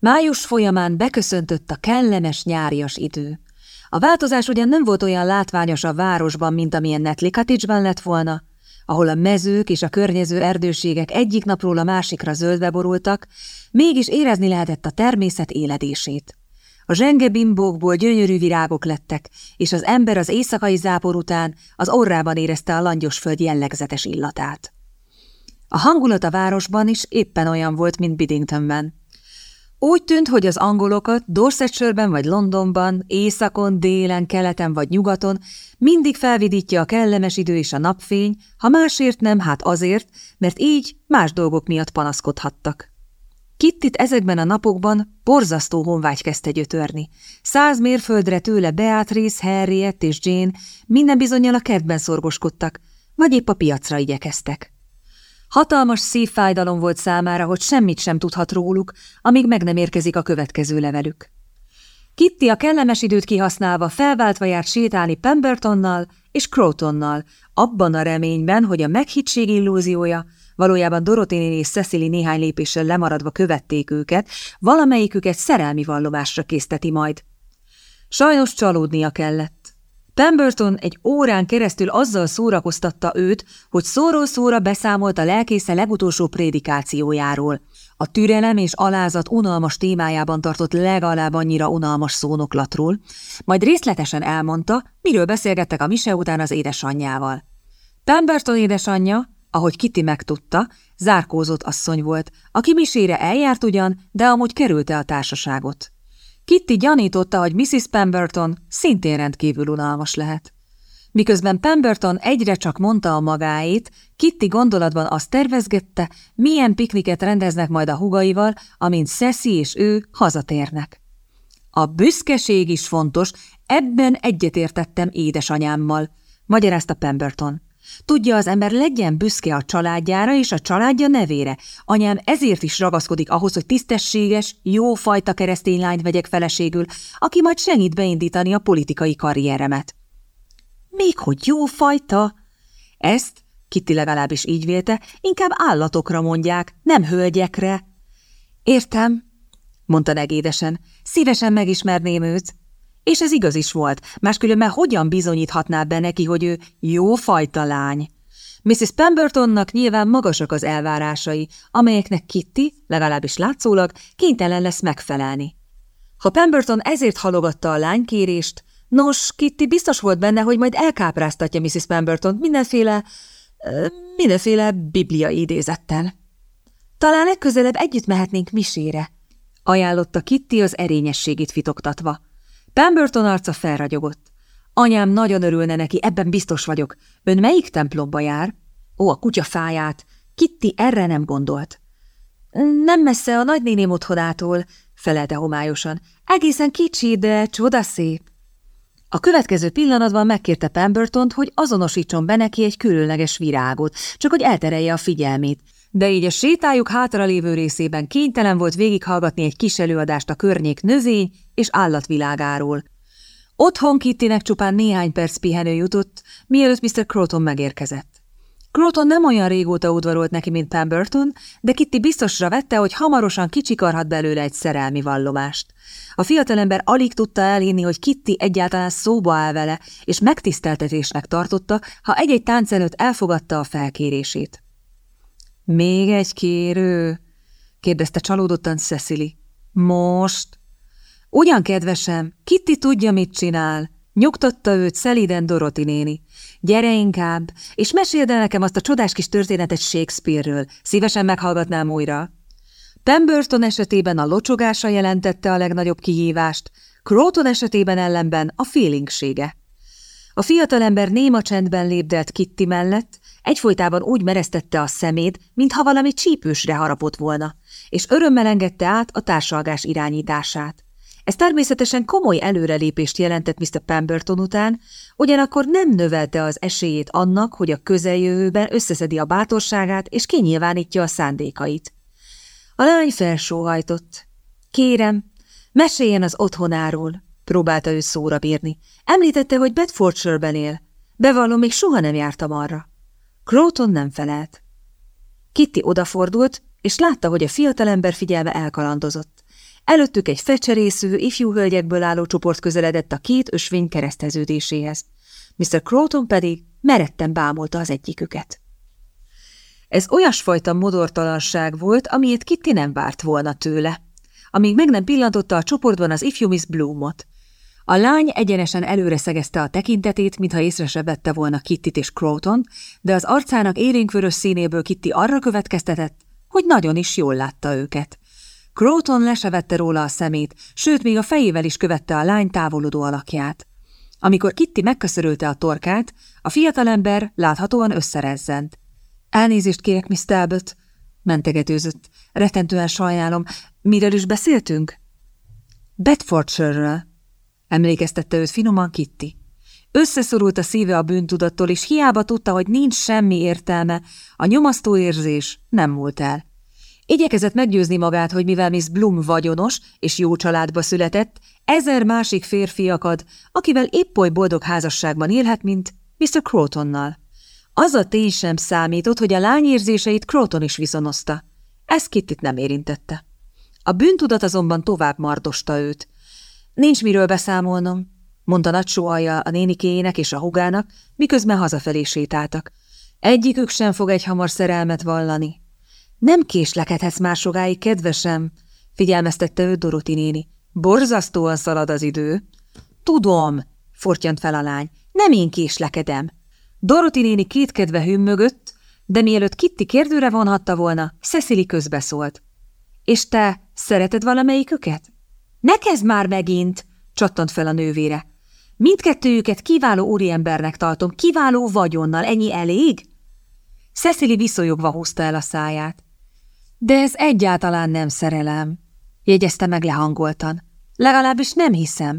Május folyamán beköszöntött a kellemes nyárias idő. A változás ugyan nem volt olyan látványos a városban, mint amilyen Netli cottage lett volna, ahol a mezők és a környező erdőségek egyik napról a másikra zöldbe borultak, mégis érezni lehetett a természet éledését. A zsenge bimbókból gyönyörű virágok lettek, és az ember az éjszakai zápor után az orrában érezte a langyosföld jellegzetes illatát. A hangulat a városban is éppen olyan volt, mint Biddingtonben. Úgy tűnt, hogy az angolokat Dorsetshire-ben vagy Londonban, északon, délen, keleten vagy nyugaton mindig felvidítja a kellemes idő és a napfény, ha másért nem, hát azért, mert így más dolgok miatt panaszkodhattak. Kittit ezekben a napokban borzasztó honvágy kezdte gyötörni. Száz mérföldre tőle Beatrice, Harriet és Jane minden bizonyal a kertben szorgoskodtak, vagy épp a piacra igyekeztek. Hatalmas szívfájdalom volt számára, hogy semmit sem tudhat róluk, amíg meg nem érkezik a következő levelük. Kitty a kellemes időt kihasználva felváltva járt sétálni Pembertonnal és Crotonnal, abban a reményben, hogy a meghittség illúziója, valójában Dorothy és Cecily néhány lépéssel lemaradva követték őket, valamelyiküket szerelmi vallomásra készteti majd. Sajnos csalódnia kellett. Pemberton egy órán keresztül azzal szórakoztatta őt, hogy szóról szóra beszámolt a lelkésze legutolsó prédikációjáról. A türelem és alázat unalmas témájában tartott legalább annyira unalmas szónoklatról, majd részletesen elmondta, miről beszélgettek a mise után az édesanyjával. Pemberton édesanyja, ahogy Kitty megtudta, zárkózott asszony volt, aki misére eljárt ugyan, de amúgy kerülte a társaságot. Kitty gyanította, hogy Mrs. Pemberton szintén rendkívül unalmas lehet. Miközben Pemberton egyre csak mondta a magáét, Kitty gondolatban azt tervezgette, milyen pikniket rendeznek majd a hugaival, amint Szeszi és ő hazatérnek. A büszkeség is fontos, ebben egyetértettem édesanyámmal, magyarázta Pemberton. Tudja, az ember legyen büszke a családjára és a családja nevére. Anyám ezért is ragaszkodik ahhoz, hogy tisztességes, jófajta keresztény lányt vegyek feleségül, aki majd segít beindítani a politikai karrieremet. Még hogy jófajta? Ezt, Kitty legalábbis így vélte, inkább állatokra mondják, nem hölgyekre. Értem, mondta negédesen, szívesen megismerném őt. És ez igaz is volt, máskülönben hogyan bizonyíthatná be neki, hogy ő jó fajta lány? Mrs. Pembertonnak nyilván magasak az elvárásai, amelyeknek Kitty, legalábbis látszólag, kénytelen lesz megfelelni. Ha Pemberton ezért halogatta a lánykérést, nos, Kitty biztos volt benne, hogy majd elkápráztatja Mrs. Pemberton mindenféle, mindenféle biblia idézettel. Talán legközelebb együtt mehetnénk misére, ajánlotta Kitty az erényességét fitoktatva. Pemberton arca felragyogott. Anyám nagyon örülne neki, ebben biztos vagyok. Ön melyik templomba jár? Ó, a kutyafáját. Kitty erre nem gondolt. Nem messze a nagynéném otthonától, felelte homályosan. Egészen kicsi, de csodaszép. A következő pillanatban megkérte Pembertont, hogy azonosítson be neki egy különleges virágot, csak hogy elterelje a figyelmét de így a sétájuk hátralévő részében kénytelen volt végighallgatni egy kis előadást a környék növény és állatvilágáról. Otthon Kittinek csupán néhány perc pihenő jutott, mielőtt Mr. Croton megérkezett. Croton nem olyan régóta udvarolt neki, mint Pemberton, de Kitty biztosra vette, hogy hamarosan kicsikarhat belőle egy szerelmi vallomást. A fiatalember alig tudta elhinni, hogy Kitty egyáltalán szóba áll vele, és megtiszteltetésnek tartotta, ha egy-egy tánc előtt elfogadta a felkérését. Még egy kérő? kérdezte csalódottan Cecily. Most? Ugyan, kedvesem, Kitty tudja, mit csinál. Nyugtatta őt szeliden Doroti néni. Gyere inkább, és meséld el nekem azt a csodás kis történetet Shakespeare-ről. Szívesen meghallgatnám újra. Pemberton esetében a locsogása jelentette a legnagyobb kihívást, Croton esetében ellenben a félingsége. A fiatalember néma csendben lépdelt Kitty mellett, Egyfolytában úgy meresztette a szemét, mintha valami csípősre harapott volna, és örömmel engedte át a társalgás irányítását. Ez természetesen komoly előrelépést jelentett Mr. Pemberton után, ugyanakkor nem növelte az esélyét annak, hogy a közeljövőben összeszedi a bátorságát és kinyilvánítja a szándékait. A lány felsóhajtott. Kérem, meséljen az otthonáról, próbálta ő szóra bírni. Említette, hogy Bedfordshire-ben él. Bevallom, még soha nem jártam arra. Croton nem felelt. Kitty odafordult, és látta, hogy a fiatalember figyelme elkalandozott. Előttük egy fecserésző, ifjú hölgyekből álló csoport közeledett a két ösvény kereszteződéséhez. Mr. Croton pedig meretten bámulta az egyiküket. Ez olyasfajta modortalanság volt, amilyet Kitty nem várt volna tőle, amíg meg nem pillantotta a csoportban az ifjú Miss Bloomot. A lány egyenesen előre szegezte a tekintetét, mintha észre se vette volna Kittit és Croton, de az arcának élénkvörös színéből Kitty arra következtetett, hogy nagyon is jól látta őket. Croton lesevette róla a szemét, sőt, még a fejével is követte a lány távolodó alakját. Amikor Kitty megköszörülte a torkát, a fiatalember láthatóan összerezzent. Elnézést kérek, Miss Talbot, mentegetőzött. Retentően sajnálom. Miről is beszéltünk? Bedfordshire-ről, emlékeztette őt finoman Kitty. Összeszorult a szíve a bűntudattól, és hiába tudta, hogy nincs semmi értelme, a nyomasztó érzés nem múlt el. Igyekezett meggyőzni magát, hogy mivel Miss Bloom vagyonos és jó családba született, ezer másik férfi akad, akivel épp oly boldog házasságban élhet, mint Mr. Crotonnal. Az a tény sem számított, hogy a lány érzéseit Croton is viszonozta. Ez Kittit nem érintette. A bűntudat azonban tovább mardosta őt. Nincs miről beszámolnom, mondta nagy sóalja a nénikéjének és a hugának, miközben hazafelé sétáltak. Egyikük sem fog egy hamar szerelmet vallani. Nem késlekedhetsz már sokáig, kedvesem, figyelmeztette ő Doroti néni. Borzasztóan szalad az idő. Tudom, fortyant fel a lány, nem én késlekedem. Doroti néni kétkedve hümmögött, de mielőtt Kitty kérdőre vonhatta volna, Cecily közbeszólt. És te szereted valamelyiküket? Ne kezd már megint, csattant fel a nővére. Mindkettőjüket kiváló úriembernek tartom, kiváló vagyonnal, ennyi elég? Cecily viszonyogva húzta el a száját. De ez egyáltalán nem szerelem, jegyezte meg lehangoltan. Legalábbis nem hiszem.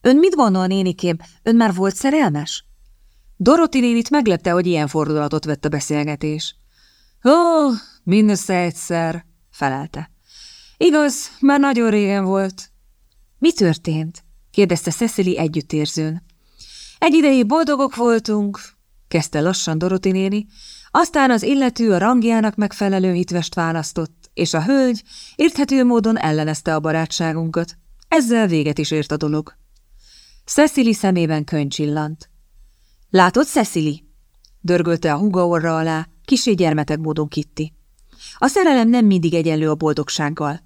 Ön mit gondol, nénikém, ön már volt szerelmes? Doroti nénit meglepte, hogy ilyen fordulatot vett a beszélgetés. Ó, mindössze egyszer, felelte. Igaz, már nagyon régen volt. Mi történt? kérdezte Cecily együttérzőn. Egy ideig boldogok voltunk, kezdte lassan Doroti néni, aztán az illető a rangjának megfelelő hitvest választott, és a hölgy érthető módon ellenezte a barátságunkat. Ezzel véget is ért a dolog. Cecily szemében könyv csillant. Látod, Cecily? Dörgölte a húga orra alá, kisé gyermetek módon Kitty. A szerelem nem mindig egyenlő a boldogsággal.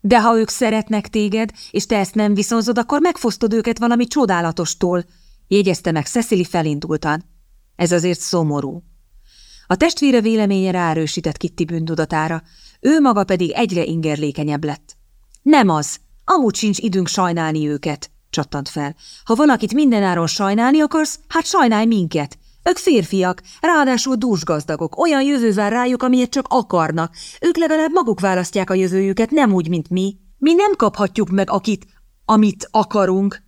De ha ők szeretnek téged, és te ezt nem viszonzod, akkor megfosztod őket valami csodálatostól, jegyezte meg Cecily felindultan. Ez azért szomorú. A testvére véleménye ráerősített Kitty bűntudatára, ő maga pedig egyre ingerlékenyebb lett. Nem az, amúgy sincs időnk sajnálni őket, csattant fel. Ha valakit mindenáron sajnálni akarsz, hát sajnálj minket. Ők férfiak, ráadásul dúsgazdagok, olyan jövővel rájuk, amilyet csak akarnak. Ők legalább maguk választják a jövőjüket, nem úgy, mint mi. Mi nem kaphatjuk meg akit, amit akarunk.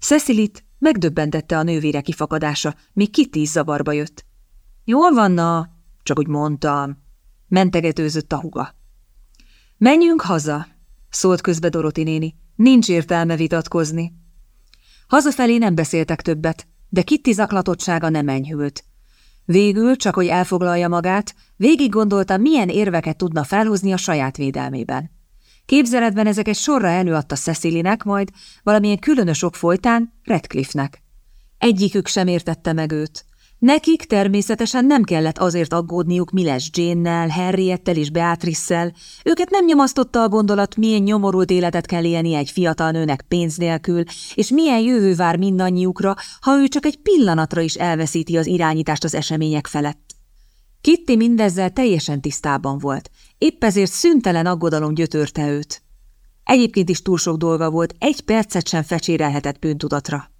Cecilit megdöbbentette a nővére kifakadása, még Kitty zavarba jött. Jól van, na, csak úgy mondtam. Mentegetőzött a huga. Menjünk haza, szólt közbe Doroti néni. Nincs értelme vitatkozni. Hazafelé nem beszéltek többet, de Kitty zaklatottsága nem enyhült. Végül, csak hogy elfoglalja magát, végig gondolta, milyen érveket tudna felhozni a saját védelmében. Képzeletben ezeket sorra előadta Cecilynek, majd valamilyen különös ok folytán Redcliffe-nek. Egyikük sem értette meg őt. Nekik természetesen nem kellett azért aggódniuk, mi lesz Jane-nel, Henriettel és Beatrice-szel. Őket nem nyomasztotta a gondolat, milyen nyomorult életet kell élni egy fiatal nőnek pénz nélkül, és milyen jövő vár mindannyiukra, ha ő csak egy pillanatra is elveszíti az irányítást az események felett. Kitty mindezzel teljesen tisztában volt, épp ezért szüntelen aggodalom gyötörte őt. Egyébként is túl sok dolga volt, egy percet sem fecsérelhetett bűntudatra.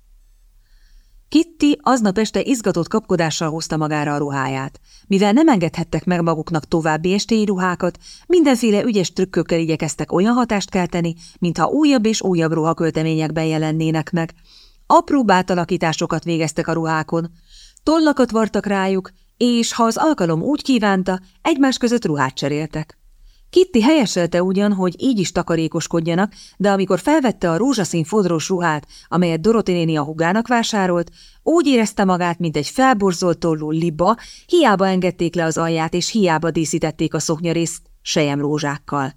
Kitty aznap este izgatott kapkodással hozta magára a ruháját. Mivel nem engedhettek meg maguknak további estéi ruhákat, mindenféle ügyes trükkökkel igyekeztek olyan hatást kelteni, mintha újabb és újabb ruhakölteményekben jelennének meg. Apró átalakításokat végeztek a ruhákon, tollakat vartak rájuk, és ha az alkalom úgy kívánta, egymás között ruhát cseréltek. Kitty helyeselte ugyan, hogy így is takarékoskodjanak, de amikor felvette a rózsaszín fodrós ruhát, amelyet Doroti néni a hugának vásárolt, úgy érezte magát, mint egy felborzolt tollú liba, hiába engedték le az alját, és hiába díszítették a szoknyarészt sejem rózsákkal.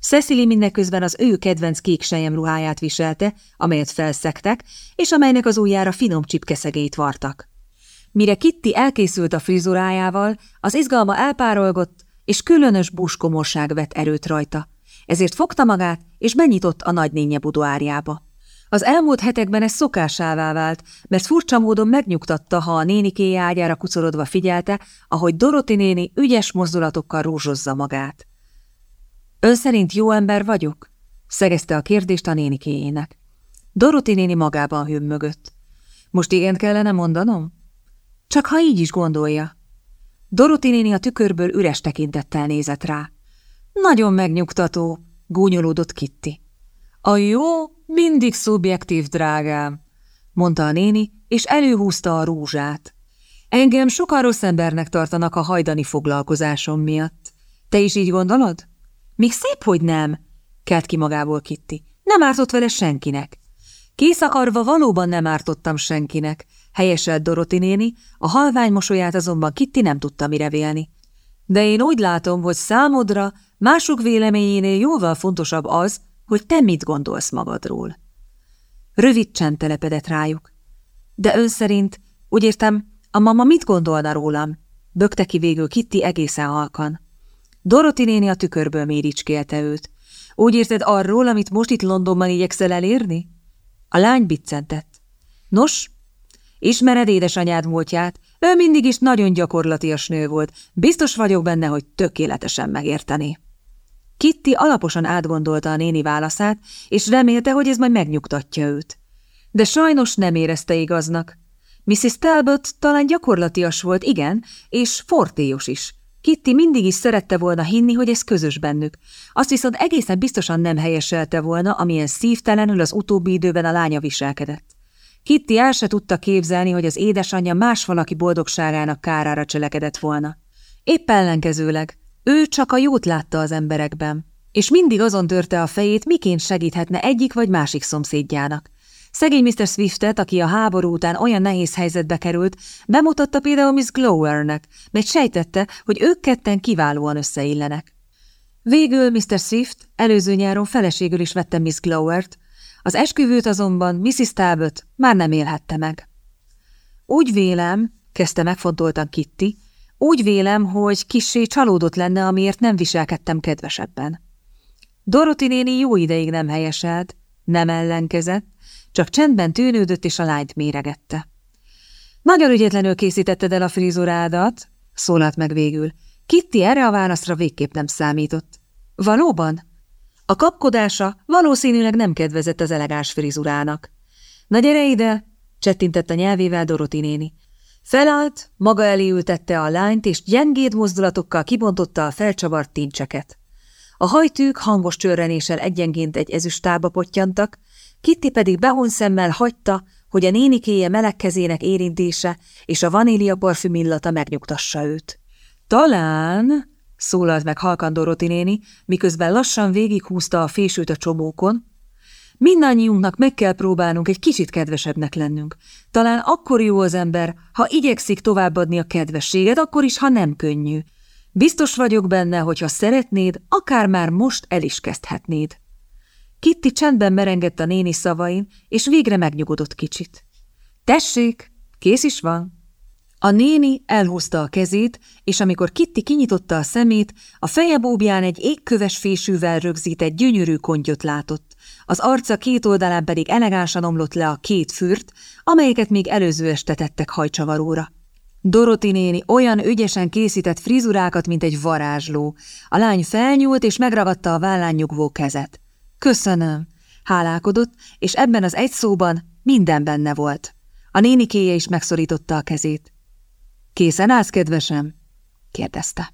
Cecily mindeközben az ő kedvenc kék sejem ruháját viselte, amelyet felszektek, és amelynek az ujjára finom csipkeszegét vartak. Mire Kitty elkészült a frizurájával, az izgalma elpárolgott, és különös buskomorság vett erőt rajta. Ezért fogta magát, és benyitott a nagynénye budoárjába. Az elmúlt hetekben ez szokásává vált, mert furcsa módon megnyugtatta, ha a nénikéje ágyára kucorodva figyelte, ahogy Doroti néni ügyes mozdulatokkal rózsozza magát. Ön szerint jó ember vagyok? szegezte a kérdést a nénikéjének. Doroti néni magában hümmögött. Most igen kellene mondanom? Csak ha így is gondolja. Doroti néni a tükörből üres tekintettel nézett rá. Nagyon megnyugtató, gúnyolódott Kitty. A jó mindig szubjektív, drágám, mondta a néni, és előhúzta a rúzsát. Engem sokan rossz embernek tartanak a hajdani foglalkozásom miatt. Te is így gondolod? Még szép, hogy nem, kelt ki magából Kitty. Nem ártott vele senkinek. Kész akarva valóban nem ártottam senkinek, helyeselt Doroti néni, a halvány mosolyát azonban Kitty nem tudta mire vélni. De én úgy látom, hogy számodra mások véleményénél jóval fontosabb az, hogy te mit gondolsz magadról. Rövid csend telepedett rájuk. De ön szerint, úgy értem, a mama mit gondolna rólam? Bökte ki végül Kitty egészen halkan. Doroti néni a tükörből méricskélte őt. Úgy érted arról, amit most itt Londonban igyekszel elérni? A lány biccentett. Nos, ismered édesanyád múltját, ő mindig is nagyon gyakorlatias nő volt. Biztos vagyok benne, hogy tökéletesen megérteni. Kitty alaposan átgondolta a néni válaszát, és remélte, hogy ez majd megnyugtatja őt. De sajnos nem érezte igaznak. Mrs. Talbot talán gyakorlatias volt, igen, és fortélyos is. Kitty mindig is szerette volna hinni, hogy ez közös bennük. Azt viszont egészen biztosan nem helyeselte volna, amilyen szívtelenül az utóbbi időben a lánya viselkedett. Kitty el se tudta képzelni, hogy az édesanyja más valaki boldogságának kárára cselekedett volna. Épp ellenkezőleg, ő csak a jót látta az emberekben, és mindig azon törte a fejét, miként segíthetne egyik vagy másik szomszédjának. Szegény Mr. Swiftet, aki a háború után olyan nehéz helyzetbe került, bemutatta például Miss Glowernek, mert sejtette, hogy ők ketten kiválóan összeillenek. Végül Mr. Swift előző nyáron feleségül is vette Miss Glowert, az esküvőt azonban Mrs. Talbot már nem élhette meg. Úgy vélem, kezdte megfontoltan Kitty, úgy vélem, hogy kissé csalódott lenne, amiért nem viselkedtem kedvesebben. Doroti néni jó ideig nem helyeselt, nem ellenkezett, csak csendben tűnődött és a lányt méregette. Nagyon ügyetlenül készítetted el a frizurádat, szólalt meg végül. Kitty erre a válaszra végképp nem számított. Valóban? A kapkodása valószínűleg nem kedvezett az elegáns frizurának. Na gyere ide, csettintett a nyelvével Doroti néni. Felállt, maga elé ültette a lányt, és gyengéd mozdulatokkal kibontotta a felcsavart tincseket. A hajtűk hangos csörrenéssel egyenként egy ezüstába pottyantak, Kitty pedig behonszemmel hagyta, hogy a nénikéje meleg kezének érintése és a vanília parfüm illata megnyugtassa őt. Talán, szólalt meg halkan Doroti néni, miközben lassan végighúzta a fésült a csomókon, Mindannyiunknak meg kell próbálnunk egy kicsit kedvesebbnek lennünk. Talán akkor jó az ember, ha igyekszik továbbadni a kedvességet, akkor is, ha nem könnyű. Biztos vagyok benne, hogy ha szeretnéd, akár már most el is kezdhetnéd. Kitty csendben merengett a néni szavain, és végre megnyugodott kicsit. Tessék, kész is van. A néni elhozta a kezét, és amikor Kitty kinyitotta a szemét, a feje bóbján egy égköves fésűvel rögzített gyönyörű kontyot látott. Az arca két oldalán pedig elegánsan omlott le a két fürt, amelyeket még előző este tettek hajcsavaróra. Doroti néni olyan ügyesen készített frizurákat, mint egy varázsló. A lány felnyúlt és megragadta a vállán nyugvó kezet. Köszönöm, hálálkodott, és ebben az egy szóban minden benne volt. A nénikéje is megszorította a kezét. Készen állsz, kedvesem? kérdezte.